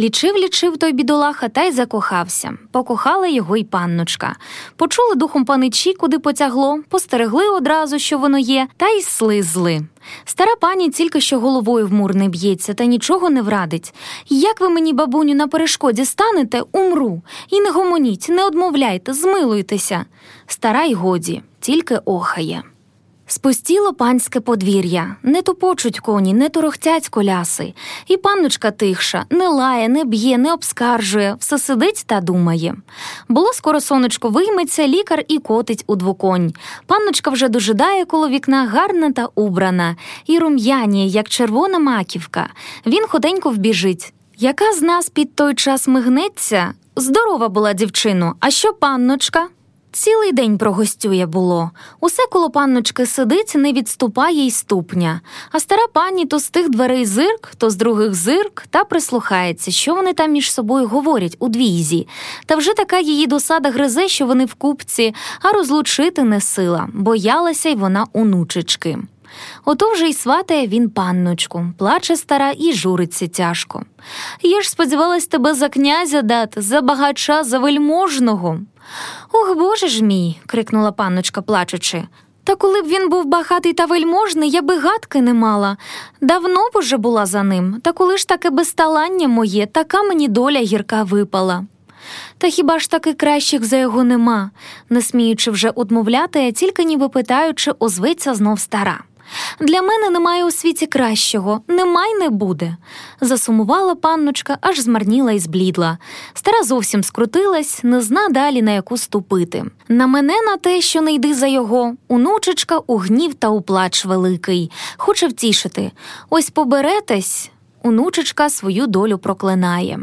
Лічив, лічив той бідолаха та й закохався. Покохала його й панночка. Почули духом паничі, куди потягло, постерегли одразу, що воно є, та й слизли. Стара пані тільки що головою в мур не б'ється та нічого не врадить. Як ви мені, бабуню, на перешкоді станете, умру. І не гомоніть, не одмовляйте, змилуйтеся. Стара й годі, тільки охає. Спустіло панське подвір'я, не тупочуть коні, не торохтять коляси, і панночка тихша, не лає, не б'є, не обскаржує, все сидить та думає. Було скоро сонечко вийметься, лікар і котить у двоконь. Панночка вже дожидає коло вікна гарна та убрана, і рум'яніє, як червона маківка. Він ходенько вбіжить. Яка з нас під той час мигнеться? Здорова була дівчино, а що панночка? Цілий день прогостює було. Усе коло панночки сидить, не відступає й ступня. А стара пані то з тих дверей зирк, то з других зирк та прислухається, що вони там між собою говорять у двійзі. Та вже така її досада гризе, що вони в купці, а розлучити не сила, боялася й вона онучечки. Ото вже й сватає він панночку, плаче стара і журиться тяжко. Я ж сподівалась тебе за князя дати, за багача, за вельможного. Ох, боже ж мій. крикнула панночка, плачучи. Та коли б він був багатий та вельможний, я би гадки не мала. Давно б уже була за ним, та коли ж таке безталання моє, така мені доля гірка випала. Та хіба ж таки кращих за його нема, не сміючи вже одмовляти, а тільки ніби питаючи, озветься знов стара. Для мене немає у світі кращого, нема й не буде. Засумувала панночка, аж змарніла і зблідла. Стара зовсім скрутилась, не зна далі на яку ступити. На мене на те, що не йди за його, унучечка у гнів та у плач великий. Хоче втішити. Ось поберетесь, унучечка свою долю проклинає.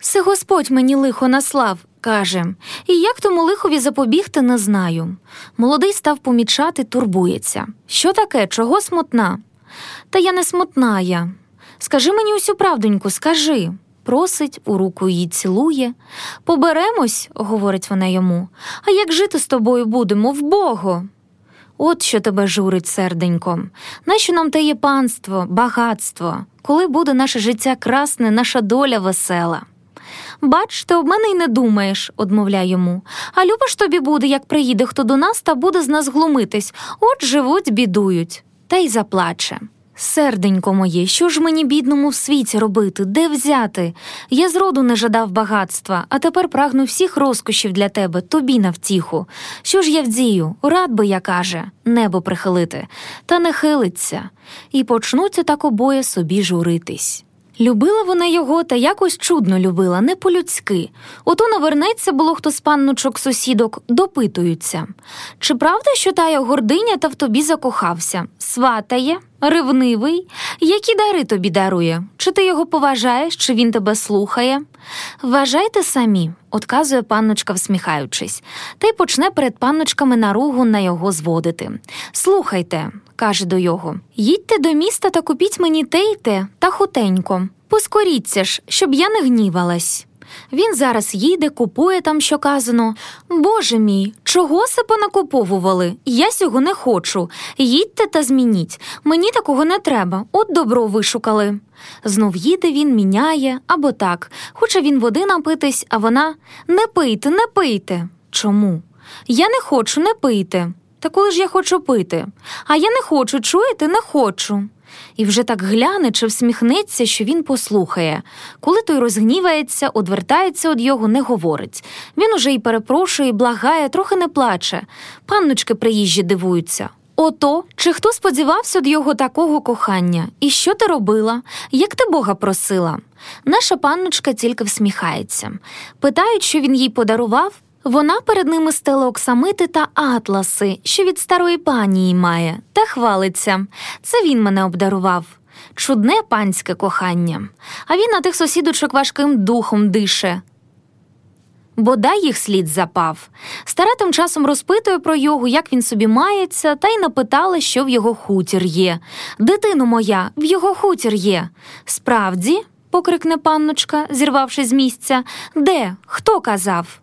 Се Господь мені лихо наслав, каже, і як тому лихові запобігти, не знаю. Молодий став помічати, турбується. Що таке, чого смутна? Та я не смутна я. Скажи мені усю правдоньку, скажи. Просить, у руку її цілує. Поберемось, говорить вона йому, а як жити з тобою будемо, в Богу? От що тебе журить, серденько. Нащо нам те є панство, багатство, коли буде наше життя красне, наша доля весела? Бач, ти об мене й не думаєш, одмовляє йому. А любиш тобі буде, як приїде хто до нас та буде з нас глумитись. От живуть, бідують, та й заплаче. Серденько моє, що ж мені, бідному, в світі робити, де взяти? Я зроду не жадав багатства, а тепер прагну всіх розкошів для тебе, тобі на втіху. Що ж я вдію? Рад би я каже, небо прихилити, та не хилиться, і почнуться так обоє собі журитись. Любила вона його та якось чудно любила, не по-людськи. Ото навернеться було хто з панночок сусідок, допитуються. Чи правда, що тая гординя та в тобі закохався? Сватає, ревнивий, які дари тобі дарує? Чи ти його поважаєш, чи він тебе слухає? Вважайте самі, отказує панночка, всміхаючись, та й почне перед панночками наругу на його зводити. Слухайте, каже до його, їдьте до міста та купіть мені те й те та хутенько. Поскоріться ж, щоб я не гнівалась. Він зараз їде, купує там, що казано. Боже мій, чого се понакуповували? Я сього не хочу. Їдьте та змініть. Мені такого не треба. От добро вишукали. Знов їде він, міняє або так. Хоче він води напитись, а вона не пийте, не пийте. Чому? Я не хочу, не пийте. Та коли ж я хочу пити? А я не хочу, чуєте, не хочу. І вже так гляне чи всміхнеться, що він послухає. Коли той розгнівається, одвертається від його, не говорить. Він уже й перепрошує, благає, трохи не плаче. Панночки приїжджі дивуються. Ото, чи хто сподівався до його такого кохання? І що ти робила? Як ти Бога просила? Наша панночка тільки всміхається. Питають, що він їй подарував. Вона перед ними стела оксамити та атласи, що від старої панії має, та хвалиться. Це він мене обдарував. Чудне панське кохання, а він на тих сусідочок важким духом дише. Бодай їх слід запав. Стара тим часом розпитує про його, як він собі мається, та й напитала, що в його хутір є. Дитино моя, в його хутір є. Справді, покрикне панночка, зірвавшись з місця, де? Хто казав?